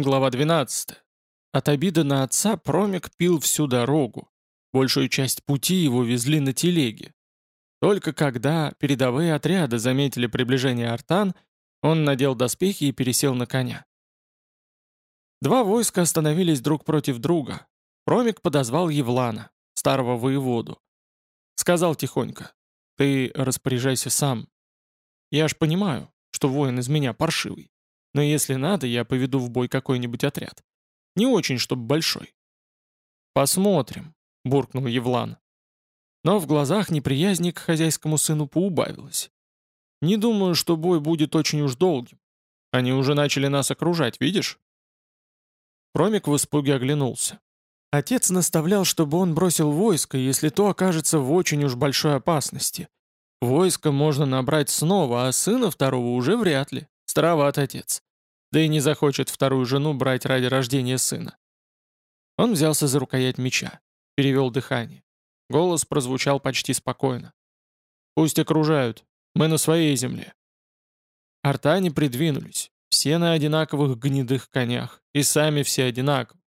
Глава 12. От обиды на отца Промик пил всю дорогу. Большую часть пути его везли на телеге. Только когда передовые отряды заметили приближение Артан, он надел доспехи и пересел на коня. Два войска остановились друг против друга. Промик подозвал Евлана, старого воеводу. Сказал тихонько, «Ты распоряжайся сам. Я ж понимаю, что воин из меня паршивый. Но если надо, я поведу в бой какой-нибудь отряд. Не очень, чтобы большой. «Посмотрим», — буркнул Евлан. Но в глазах неприязни к хозяйскому сыну поубавилось. «Не думаю, что бой будет очень уж долгим. Они уже начали нас окружать, видишь?» Промик в испуге оглянулся. Отец наставлял, чтобы он бросил войско, если то окажется в очень уж большой опасности. Войско можно набрать снова, а сына второго уже вряд ли. Староват отец. Да и не захочет вторую жену брать ради рождения сына. Он взялся за рукоять меча. Перевел дыхание. Голос прозвучал почти спокойно. «Пусть окружают. Мы на своей земле». Артане придвинулись. Все на одинаковых гнедых конях. И сами все одинаковы.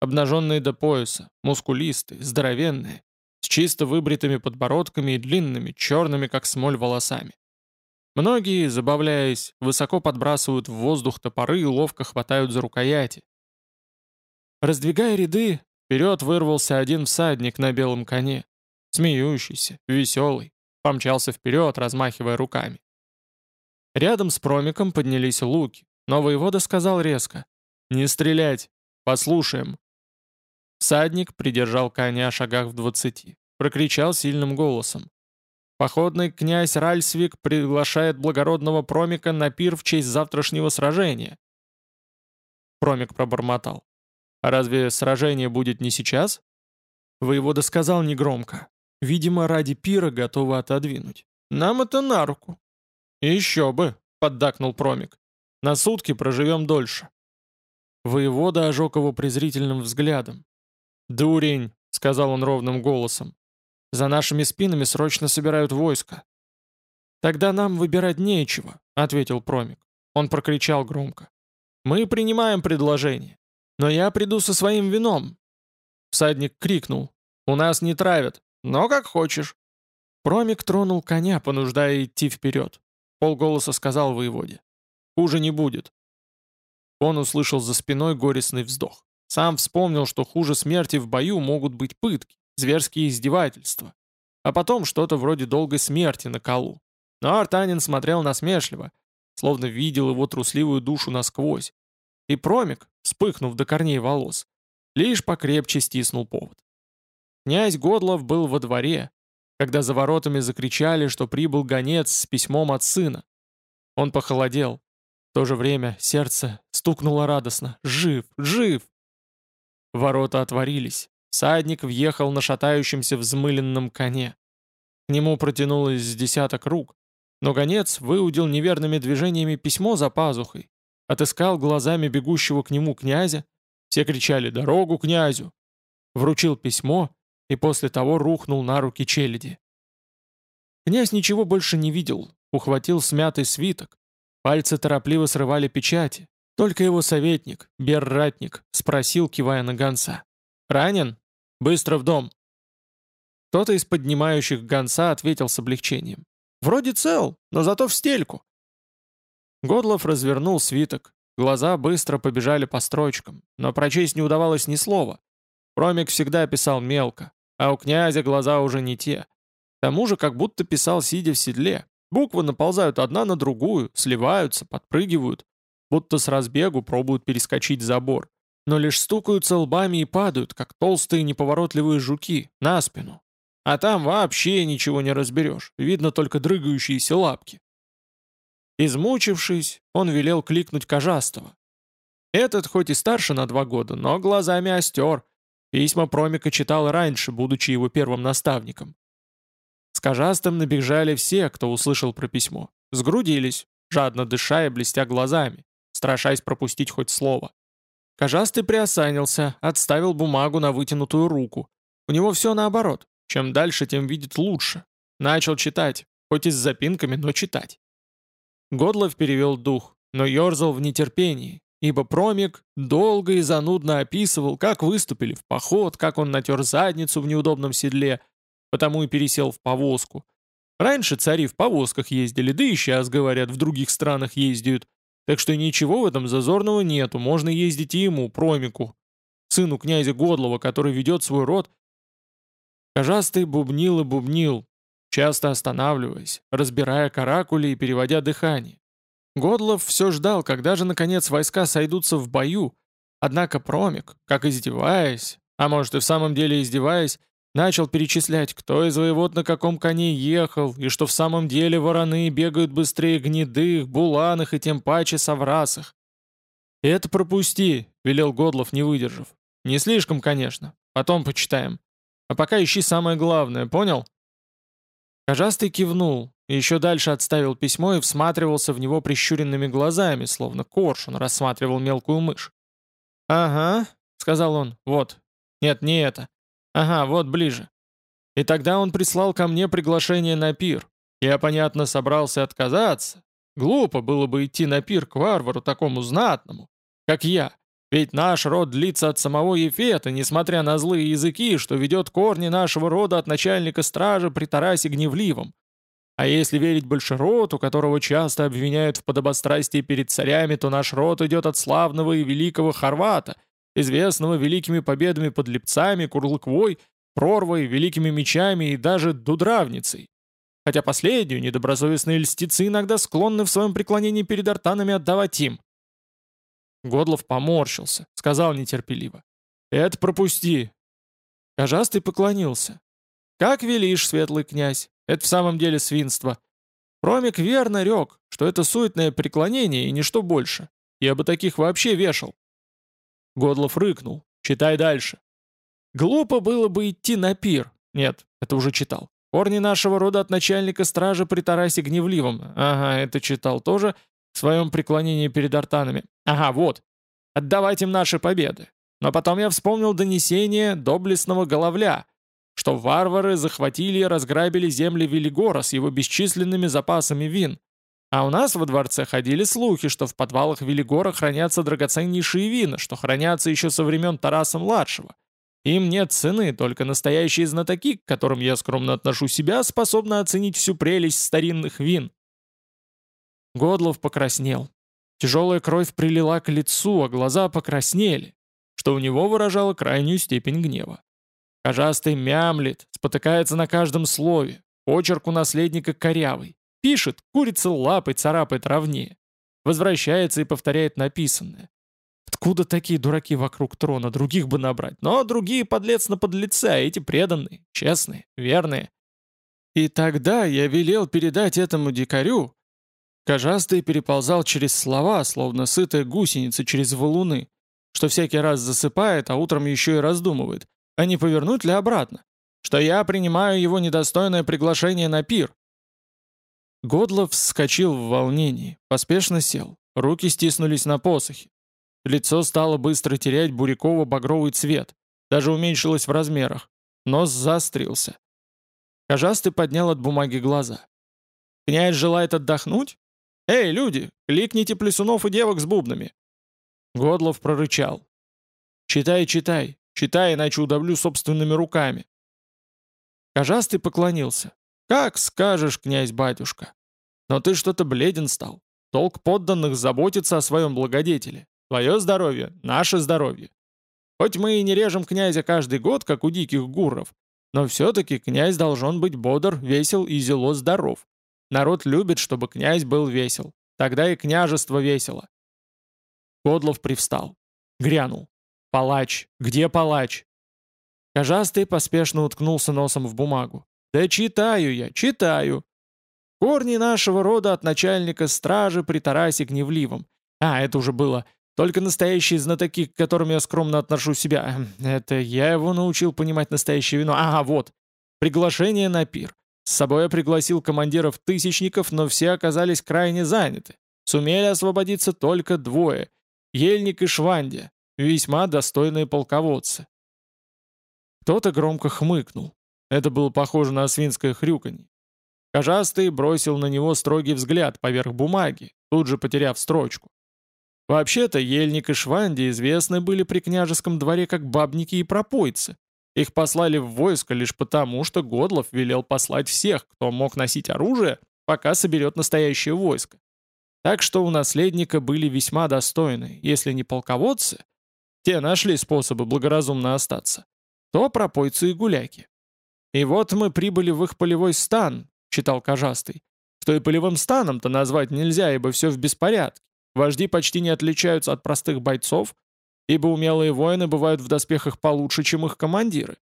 Обнаженные до пояса, мускулистые, здоровенные, с чисто выбритыми подбородками и длинными, черными, как смоль, волосами. Многие, забавляясь, высоко подбрасывают в воздух топоры и ловко хватают за рукояти. Раздвигая ряды, вперед вырвался один всадник на белом коне, смеющийся, веселый, помчался вперед, размахивая руками. Рядом с промиком поднялись луки, но воевода сказал резко «Не стрелять! Послушаем!» Всадник придержал коня шагах в двадцати, прокричал сильным голосом Походный князь Ральсвик приглашает благородного Промика на пир в честь завтрашнего сражения. Промик пробормотал. А разве сражение будет не сейчас? Воевода сказал негромко. Видимо, ради пира готовы отодвинуть. Нам это на руку. Еще бы, поддакнул Промик. На сутки проживем дольше. Воевода ожег его презрительным взглядом. «Дурень!» — сказал он ровным голосом. За нашими спинами срочно собирают войско». «Тогда нам выбирать нечего», — ответил Промик. Он прокричал громко. «Мы принимаем предложение, но я приду со своим вином». Всадник крикнул. «У нас не травят, но как хочешь». Промик тронул коня, понуждая идти вперед. Полголоса сказал воеводе. «Хуже не будет». Он услышал за спиной горестный вздох. Сам вспомнил, что хуже смерти в бою могут быть пытки зверские издевательства. А потом что-то вроде долгой смерти на колу. Но Артанин смотрел насмешливо, словно видел его трусливую душу насквозь. И промик, вспыхнув до корней волос, лишь покрепче стиснул повод. Князь Годлов был во дворе, когда за воротами закричали, что прибыл гонец с письмом от сына. Он похолодел. В то же время сердце стукнуло радостно. «Жив! Жив!» Ворота отворились. Садник въехал на шатающемся взмыленном коне. К нему протянулось с десяток рук, но гонец выудил неверными движениями письмо за пазухой, отыскал глазами бегущего к нему князя, все кричали «Дорогу князю!», вручил письмо и после того рухнул на руки челяди. Князь ничего больше не видел, ухватил смятый свиток, пальцы торопливо срывали печати, только его советник, Берратник, спросил, кивая на гонца. «Ранен?» Быстро в дом!» Кто-то из поднимающих гонца ответил с облегчением. «Вроде цел, но зато в стельку». Годлов развернул свиток. Глаза быстро побежали по строчкам, но прочесть не удавалось ни слова. Промик всегда писал мелко, а у князя глаза уже не те. К тому же как будто писал, сидя в седле. Буквы наползают одна на другую, сливаются, подпрыгивают, будто с разбегу пробуют перескочить забор но лишь стукаются лбами и падают, как толстые неповоротливые жуки, на спину. А там вообще ничего не разберешь, видно только дрыгающиеся лапки. Измучившись, он велел кликнуть Кожастого. Этот хоть и старше на два года, но глазами остер. Письма Промика читал раньше, будучи его первым наставником. С Кожастым набежали все, кто услышал про письмо. Сгрудились, жадно дыша и блестя глазами, страшась пропустить хоть слово. Кожастый приосанился, отставил бумагу на вытянутую руку. У него все наоборот. Чем дальше, тем видит лучше. Начал читать, хоть и с запинками, но читать. Годлов перевел дух, но ерзал в нетерпении, ибо Промик долго и занудно описывал, как выступили в поход, как он натер задницу в неудобном седле, потому и пересел в повозку. Раньше цари в повозках ездили, да и сейчас, говорят, в других странах ездят. Так что ничего в этом зазорного нету, можно ездить и ему, Промику, сыну князя Годлова, который ведет свой род. Кожастый бубнил и бубнил, часто останавливаясь, разбирая каракули и переводя дыхание. Годлов все ждал, когда же, наконец, войска сойдутся в бою, однако Промик, как издеваясь, а может и в самом деле издеваясь, начал перечислять, кто из воевод на каком коне ехал, и что в самом деле вороны бегают быстрее гнедых, буланых и тем паче соврасых. «Это пропусти», — велел Годлов, не выдержав. «Не слишком, конечно. Потом почитаем. А пока ищи самое главное, понял?» Кожастый кивнул, еще дальше отставил письмо и всматривался в него прищуренными глазами, словно коршун рассматривал мелкую мышь. «Ага», — сказал он, — «вот. Нет, не это. Ага, вот ближе». И тогда он прислал ко мне приглашение на пир. Я, понятно, собрался отказаться. Глупо было бы идти на пир к варвару такому знатному, как я. Ведь наш род длится от самого Ефета, несмотря на злые языки, что ведет корни нашего рода от начальника стражи при Тарасе Гневливом. А если верить Большероту, которого часто обвиняют в подобострастии перед царями, то наш род идет от славного и великого Хорвата, известного великими победами под Лепцами, Курлыквой, Прорвой, великими мечами и даже Дудравницей. Хотя последнюю недобросовестные льстецы иногда склонны в своем преклонении перед артанами отдавать им. Годлов поморщился, сказал нетерпеливо. «Это пропусти». Кожастый поклонился. «Как велишь, светлый князь, это в самом деле свинство. Промик верно рек, что это суетное преклонение и ничто больше. Я бы таких вообще вешал». Годлов рыкнул. «Читай дальше». «Глупо было бы идти на пир». Нет, это уже читал. Корни нашего рода от начальника стражи при Тарасе Гневливом. Ага, это читал тоже в своем преклонении перед артанами. Ага, вот. Отдавать им наши победы. Но потом я вспомнил донесение доблестного Головля, что варвары захватили и разграбили земли Велигора с его бесчисленными запасами вин. А у нас во дворце ходили слухи, что в подвалах Велигора хранятся драгоценнейшие вина, что хранятся еще со времен Тараса-младшего. Им нет цены, только настоящие знатоки, к которым я скромно отношу себя, способны оценить всю прелесть старинных вин. Годлов покраснел. Тяжелая кровь прилила к лицу, а глаза покраснели, что у него выражало крайнюю степень гнева. Кожастый мямлет, спотыкается на каждом слове, почерк у наследника корявый. Пишет, курица лапой царапает ровнее. Возвращается и повторяет написанное. Откуда такие дураки вокруг трона, других бы набрать? Но другие подлец на подлеца, а эти преданные, честные, верные. И тогда я велел передать этому дикарю, Кожастый переползал через слова, словно сытая гусеница через валуны, что всякий раз засыпает, а утром еще и раздумывает, а не повернуть ли обратно, что я принимаю его недостойное приглашение на пир. Годлов вскочил в волнении, поспешно сел, руки стиснулись на посохе. Лицо стало быстро терять буряково-багровый цвет, даже уменьшилось в размерах, нос заострился. Кожастый поднял от бумаги глаза. «Князь желает отдохнуть? «Эй, люди, кликните плесунов и девок с бубнами!» Годлов прорычал. «Читай, читай, читай, иначе удавлю собственными руками». Кожастый поклонился. «Как скажешь, князь-батюшка. Но ты что-то бледен стал. Толк подданных заботиться о своем благодетеле. Твое здоровье — наше здоровье. Хоть мы и не режем князя каждый год, как у диких гурров, но все-таки князь должен быть бодр, весел и зело здоров. Народ любит, чтобы князь был весел. Тогда и княжество весело. Кодлов привстал. Грянул. «Палач! Где палач?» Кожастый поспешно уткнулся носом в бумагу. «Да читаю я, читаю!» «Корни нашего рода от начальника стражи при Тарасе Гневливом». А, это уже было. Только настоящие знатоки, к которым я скромно отношу себя. Это я его научил понимать настоящее вино. Ага, вот. Приглашение на пир. С собой я пригласил командиров тысячников, но все оказались крайне заняты. Сумели освободиться только двое — Ельник и Швандя, весьма достойные полководцы. Кто-то громко хмыкнул. Это было похоже на свинское хрюканье. Кожастый бросил на него строгий взгляд поверх бумаги, тут же потеряв строчку. Вообще-то Ельник и Шванди известны были при княжеском дворе как бабники и пропойцы. Их послали в войско лишь потому, что Годлов велел послать всех, кто мог носить оружие, пока соберет настоящее войско. Так что у наследника были весьма достойны, если не полководцы, те нашли способы благоразумно остаться, то пропойцы и гуляки. И вот мы прибыли в их полевой стан, читал Кожастый, что и полевым станом-то назвать нельзя, ибо все в беспорядке. Вожди почти не отличаются от простых бойцов, ибо умелые воины бывают в доспехах получше, чем их командиры.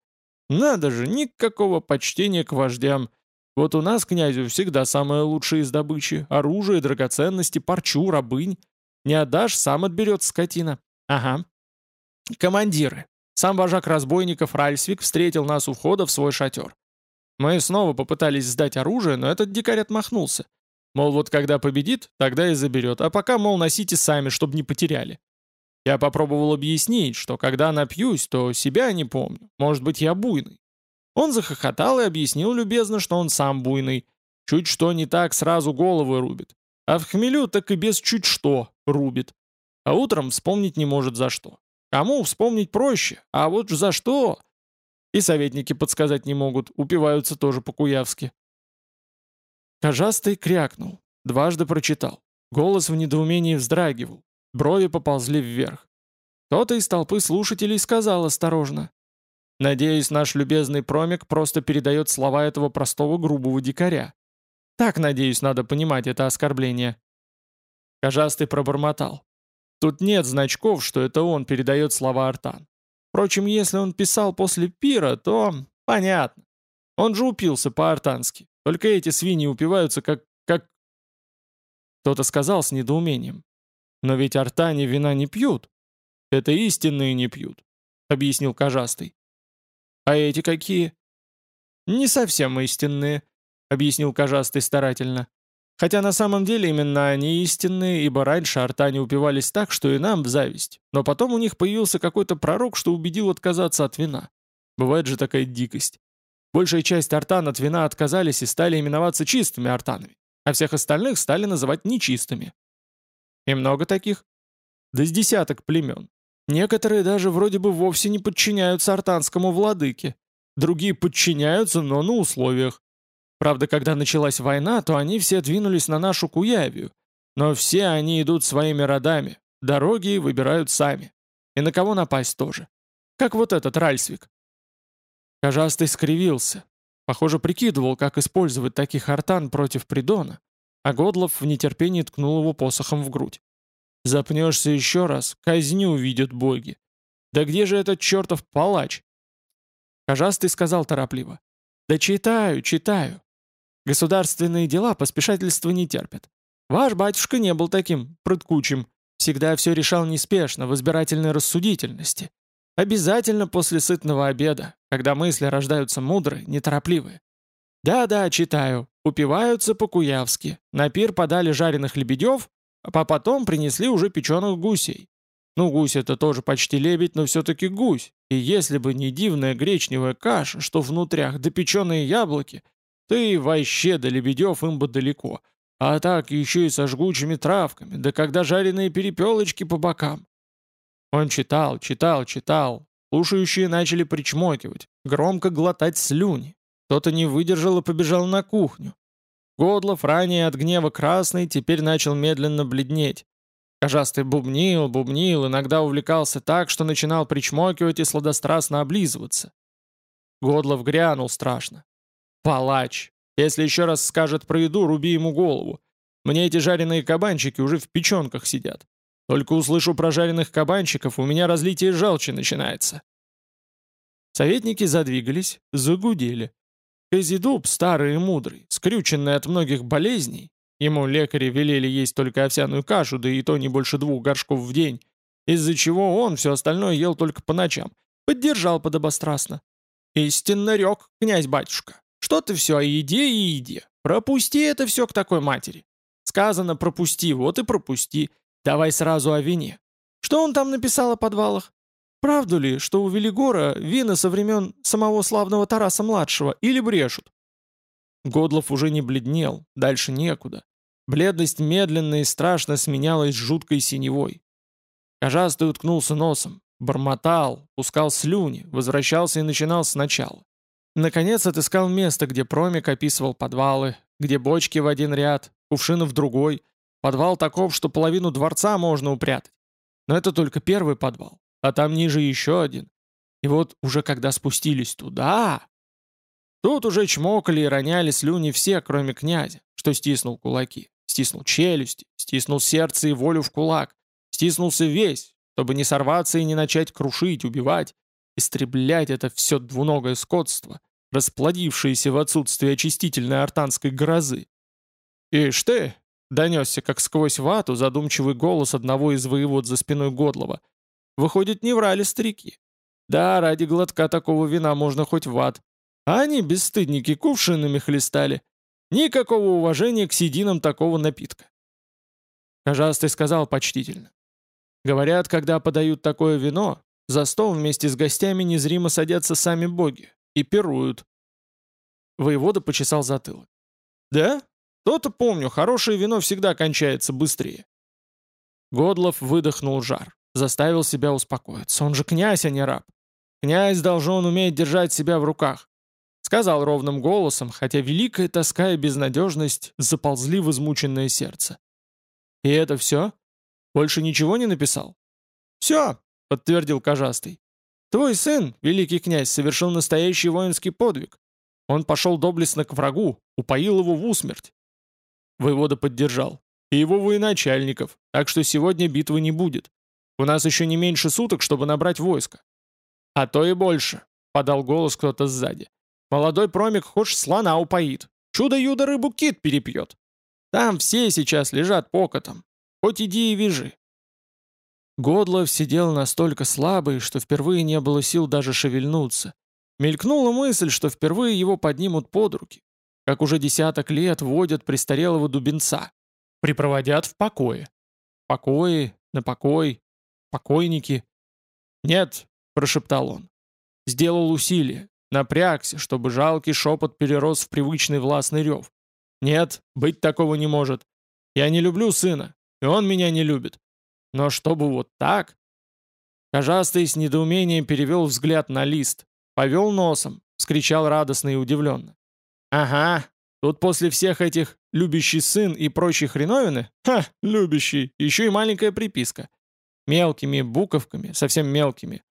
Надо же, никакого почтения к вождям. Вот у нас князю всегда самое лучшее из добычи — оружие, драгоценности, парчу, рабынь. Не отдашь, сам отберет скотина. Ага. Командиры. Сам вожак разбойников Ральсвик встретил нас у входа в свой шатер. Мы снова попытались сдать оружие, но этот дикарь отмахнулся. Мол, вот когда победит, тогда и заберет, а пока, мол, носите сами, чтобы не потеряли. Я попробовал объяснить, что когда напьюсь, то себя не помню, может быть, я буйный. Он захохотал и объяснил любезно, что он сам буйный. Чуть что не так, сразу головы рубит. А в хмелю так и без чуть что рубит. А утром вспомнить не может за что. Кому вспомнить проще, а вот за что? И советники подсказать не могут, упиваются тоже по-куявски. Кожастый крякнул, дважды прочитал. Голос в недоумении вздрагивал, брови поползли вверх. Кто-то из толпы слушателей сказал осторожно. «Надеюсь, наш любезный промик просто передает слова этого простого грубого дикаря. Так, надеюсь, надо понимать это оскорбление». Кожастый пробормотал. Тут нет значков, что это он передает слова Артан. Впрочем, если он писал после пира, то... понятно. Он же упился по-артански. Только эти свиньи упиваются как... как...» Кто-то сказал с недоумением. «Но ведь артане вина не пьют. Это истинные не пьют», — объяснил Кожастый. «А эти какие?» «Не совсем истинные», — объяснил Кожастый старательно. «Хотя на самом деле именно они истинные, ибо раньше артане упивались так, что и нам в зависть. Но потом у них появился какой-то пророк, что убедил отказаться от вина. Бывает же такая дикость. Большая часть артан от вина отказались и стали именоваться чистыми артанами, а всех остальных стали называть нечистыми. И много таких? Да с десяток племен. Некоторые даже вроде бы вовсе не подчиняются артанскому владыке. Другие подчиняются, но на условиях. Правда, когда началась война, то они все двинулись на нашу Куявию. Но все они идут своими родами, дороги выбирают сами. И на кого напасть тоже. Как вот этот Ральсвик. Кожастый скривился. Похоже, прикидывал, как использовать таких артан против Придона, а Годлов в нетерпении ткнул его посохом в грудь. «Запнешься еще раз, казню увидят боги. Да где же этот чертов палач?» Кожастый сказал торопливо. «Да читаю, читаю. Государственные дела поспешательства не терпят. Ваш батюшка не был таким прыткучим, всегда все решал неспешно, в избирательной рассудительности. Обязательно после сытного обеда, когда мысли рождаются мудрые, неторопливые. Да-да, читаю. Упиваются по-куявски. На пир подали жареных лебедев, а потом принесли уже печеных гусей. Ну, гусь это тоже почти лебедь, но все-таки гусь. И если бы не дивная гречневая каша, что внутрях, да печеные яблоки, и вообще до лебедев им бы далеко. А так еще и со жгучими травками, да когда жареные перепелочки по бокам. Он читал, читал, читал. Слушающие начали причмокивать, громко глотать слюни. Кто-то не выдержал и побежал на кухню. Годлов, ранее от гнева красный, теперь начал медленно бледнеть. Кожастый бубнил, бубнил, иногда увлекался так, что начинал причмокивать и сладострастно облизываться. Годлов грянул страшно. «Палач! Если еще раз скажет про еду, руби ему голову. Мне эти жареные кабанчики уже в печенках сидят. Только услышу про жареных кабанчиков, у меня разлитие желчи начинается. Советники задвигались, загудели. Казидуб, старый и мудрый, скрюченный от многих болезней, ему лекари велели есть только овсяную кашу, да и то не больше двух горшков в день, из-за чего он все остальное ел только по ночам, поддержал подобострастно. «Истинно рек, князь-батюшка, что ты все о еде и еде? Пропусти это все к такой матери. Сказано пропусти, вот и пропусти. Давай сразу о вине. Что он там написал о подвалах? Правду ли, что у Велигора вина со времен самого славного Тараса-младшего или брешут? Годлов уже не бледнел, дальше некуда. Бледность медленно и страшно сменялась жуткой синевой. Кожастый уткнулся носом, бормотал, пускал слюни, возвращался и начинал сначала. Наконец отыскал место, где Промик описывал подвалы, где бочки в один ряд, кувшины в другой. Подвал таков, что половину дворца можно упрятать. Но это только первый подвал, а там ниже еще один. И вот уже когда спустились туда... Тут уже чмокали и роняли слюни все, кроме князя, что стиснул кулаки, стиснул челюсти, стиснул сердце и волю в кулак, стиснулся весь, чтобы не сорваться и не начать крушить, убивать, истреблять это все двуногое скотство, расплодившееся в отсутствие очистительной артанской грозы. «Ишь ты!» — донесся, как сквозь вату, задумчивый голос одного из воевод за спиной Годлова. «Выходит, не врали старики. Да, ради глотка такого вина можно хоть в ад. А они, бесстыдники, кувшинами хлестали. Никакого уважения к сединам такого напитка. Кожастый сказал почтительно. Говорят, когда подают такое вино, за стол вместе с гостями незримо садятся сами боги и пируют. Воевода почесал затылок. «Да? То-то помню, хорошее вино всегда кончается быстрее». Годлов выдохнул жар, заставил себя успокоиться. Он же князь, а не раб. Князь должен уметь держать себя в руках. Сказал ровным голосом, хотя великая тоска и безнадежность заползли в измученное сердце. «И это все? Больше ничего не написал?» «Все», — подтвердил Кожастый. «Твой сын, великий князь, совершил настоящий воинский подвиг. Он пошел доблестно к врагу, упоил его в усмерть». Воевода поддержал. «И его военачальников, так что сегодня битвы не будет. У нас еще не меньше суток, чтобы набрать войско. «А то и больше», — подал голос кто-то сзади. «Молодой промик хошь слона упоит. Чудо-юдо рыбу кит перепьет. Там все сейчас лежат покотом. Хоть иди и вяжи». Годлов сидел настолько слабый, что впервые не было сил даже шевельнуться. Мелькнула мысль, что впервые его поднимут под руки, как уже десяток лет водят престарелого дубенца. Припроводят в покое. Покои, на покой, покойники. Нет, — прошептал он. Сделал усилие, напрягся, чтобы жалкий шепот перерос в привычный властный рев. «Нет, быть такого не может. Я не люблю сына, и он меня не любит. Но чтобы вот так...» Кожастый с недоумением перевел взгляд на лист, повел носом, скричал радостно и удивленно. «Ага, тут после всех этих «любящий сын» и прочей хреновины, ха, любящий, еще и маленькая приписка. Мелкими буковками, совсем мелкими.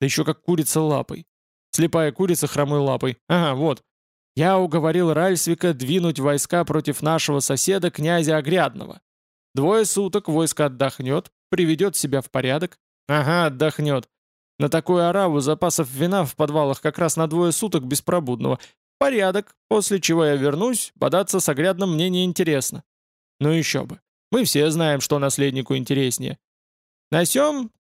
Да еще как курица лапой. Слепая курица хромой лапой. Ага, вот. Я уговорил Ральсвика двинуть войска против нашего соседа, князя Огрядного. Двое суток войско отдохнет, приведет себя в порядок. Ага, отдохнет. На такую ораву запасов вина в подвалах как раз на двое суток беспробудного. Порядок, после чего я вернусь, бодаться с Огрядным мне не интересно. Ну еще бы. Мы все знаем, что наследнику интереснее. На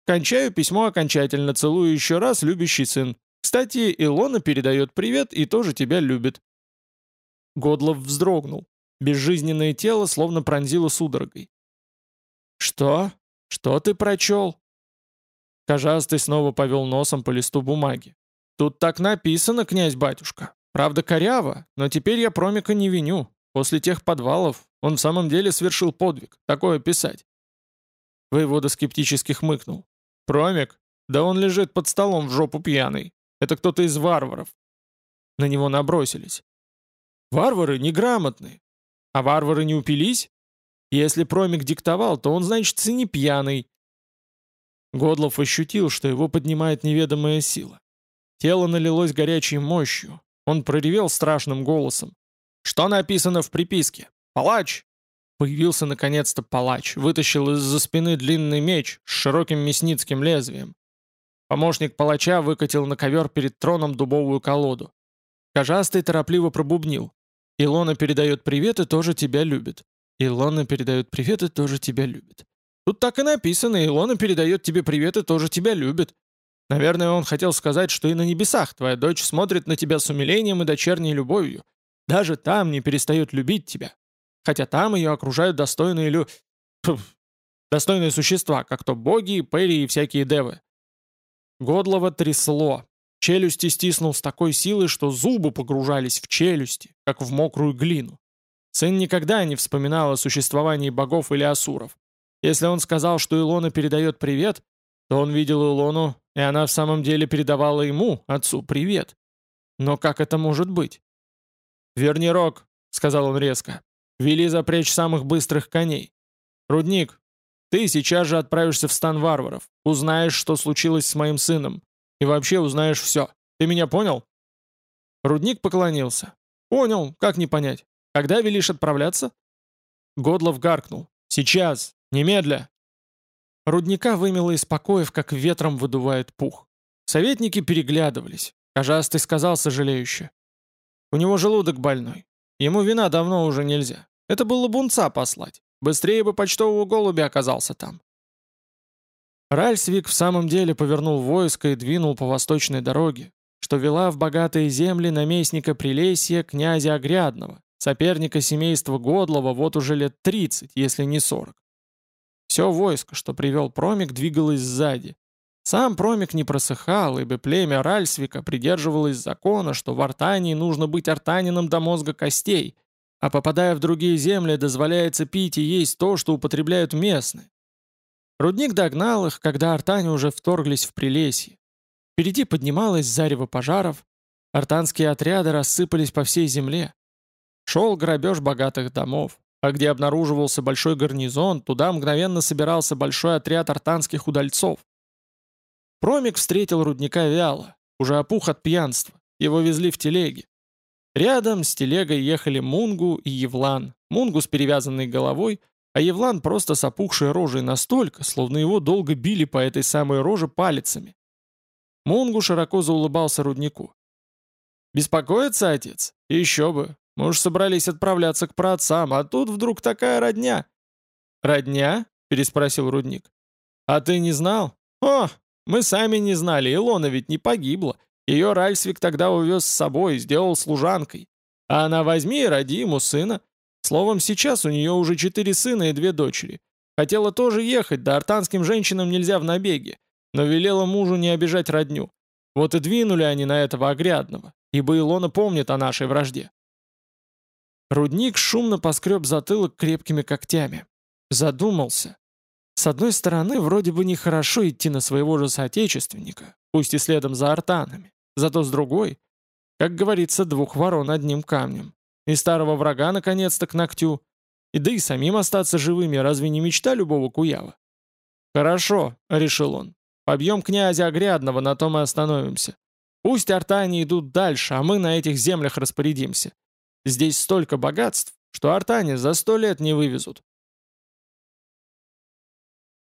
Кончаю письмо окончательно, целую еще раз, любящий сын. Кстати, Илона передает привет и тоже тебя любит». Годлов вздрогнул. Безжизненное тело словно пронзило судорогой. «Что? Что ты прочел?» Кожастый снова повел носом по листу бумаги. «Тут так написано, князь-батюшка. Правда, коряво, но теперь я Промика не виню. После тех подвалов он в самом деле совершил подвиг. Такое писать». Воевода скептически хмыкнул. «Промик? Да он лежит под столом в жопу пьяный. Это кто-то из варваров». На него набросились. «Варвары неграмотны. А варвары не упились? Если Промик диктовал, то он, значит, и не пьяный». Годлов ощутил, что его поднимает неведомая сила. Тело налилось горячей мощью. Он проревел страшным голосом. «Что написано в приписке? Палач! Появился наконец-то палач, вытащил из-за спины длинный меч с широким мясницким лезвием. Помощник палача выкатил на ковер перед троном дубовую колоду. Кожастый торопливо пробубнил. «Илона передает привет и тоже тебя любит. Илона передает привет и тоже тебя любит. Тут так и написано, Илона передает тебе привет и тоже тебя любит. Наверное, он хотел сказать, что и на небесах твоя дочь смотрит на тебя с умилением и дочерней любовью. Даже там не перестает любить тебя хотя там ее окружают достойные лю... Пф, достойные существа, как то боги, пэри и всякие девы. Годлова трясло. Челюсти стиснул с такой силой, что зубы погружались в челюсти, как в мокрую глину. Сын никогда не вспоминал о существовании богов или асуров. Если он сказал, что Илона передает привет, то он видел Илону, и она в самом деле передавала ему, отцу, привет. Но как это может быть? «Верни рог», — сказал он резко. «Вели запречь самых быстрых коней. Рудник, ты сейчас же отправишься в стан варваров, узнаешь, что случилось с моим сыном, и вообще узнаешь все. Ты меня понял?» Рудник поклонился. «Понял, как не понять. Когда велишь отправляться?» Годлов гаркнул. «Сейчас! Немедля!» Рудника вымело из покоев, как ветром выдувает пух. Советники переглядывались. Кожастый сказал сожалеюще. «У него желудок больной. Ему вина давно уже нельзя. Это было бунца послать. Быстрее бы почтового голубя оказался там». Ральсвик в самом деле повернул войско и двинул по восточной дороге, что вела в богатые земли наместника Прилесья князя Огрядного, соперника семейства Годлова вот уже лет 30, если не 40. Все войско, что привел Промик, двигалось сзади. Сам Промик не просыхал, ибо племя Ральсвика придерживалось закона, что в Артании нужно быть артанином до мозга костей, а попадая в другие земли, дозволяется пить и есть то, что употребляют местные. Рудник догнал их, когда артане уже вторглись в Прилесье. Впереди поднималось зарево пожаров, артанские отряды рассыпались по всей земле. Шел грабеж богатых домов а где обнаруживался большой гарнизон, туда мгновенно собирался большой отряд артанских удальцов. Промик встретил рудника вяло, уже опух от пьянства, его везли в телеге. Рядом с телегой ехали Мунгу и Евлан, Мунгу с перевязанной головой, а Евлан просто с опухшей рожей настолько, словно его долго били по этой самой роже палицами. Мунгу широко заулыбался руднику. «Беспокоится отец? Еще бы. Мы уж собрались отправляться к праотцам, а тут вдруг такая родня». «Родня?» — переспросил Рудник. «А ты не знал?» «О, мы сами не знали, Илона ведь не погибла. Ее Ральсвик тогда увез с собой, сделал служанкой. А она возьми и роди ему сына. Словом, сейчас у нее уже четыре сына и две дочери. Хотела тоже ехать, да артанским женщинам нельзя в набеге, но велела мужу не обижать родню. Вот и двинули они на этого огрядного, ибо Илона помнит о нашей вражде. Рудник шумно поскреб затылок крепкими когтями. Задумался. С одной стороны, вроде бы нехорошо идти на своего же соотечественника, пусть и следом за артанами. Зато с другой, как говорится, двух ворон одним камнем. И старого врага наконец-то к ногтю. И да и самим остаться живыми, разве не мечта любого куява? «Хорошо», — решил он. «Побьем князя Огрядного, на том и остановимся. Пусть артане идут дальше, а мы на этих землях распорядимся. Здесь столько богатств, что артане за сто лет не вывезут.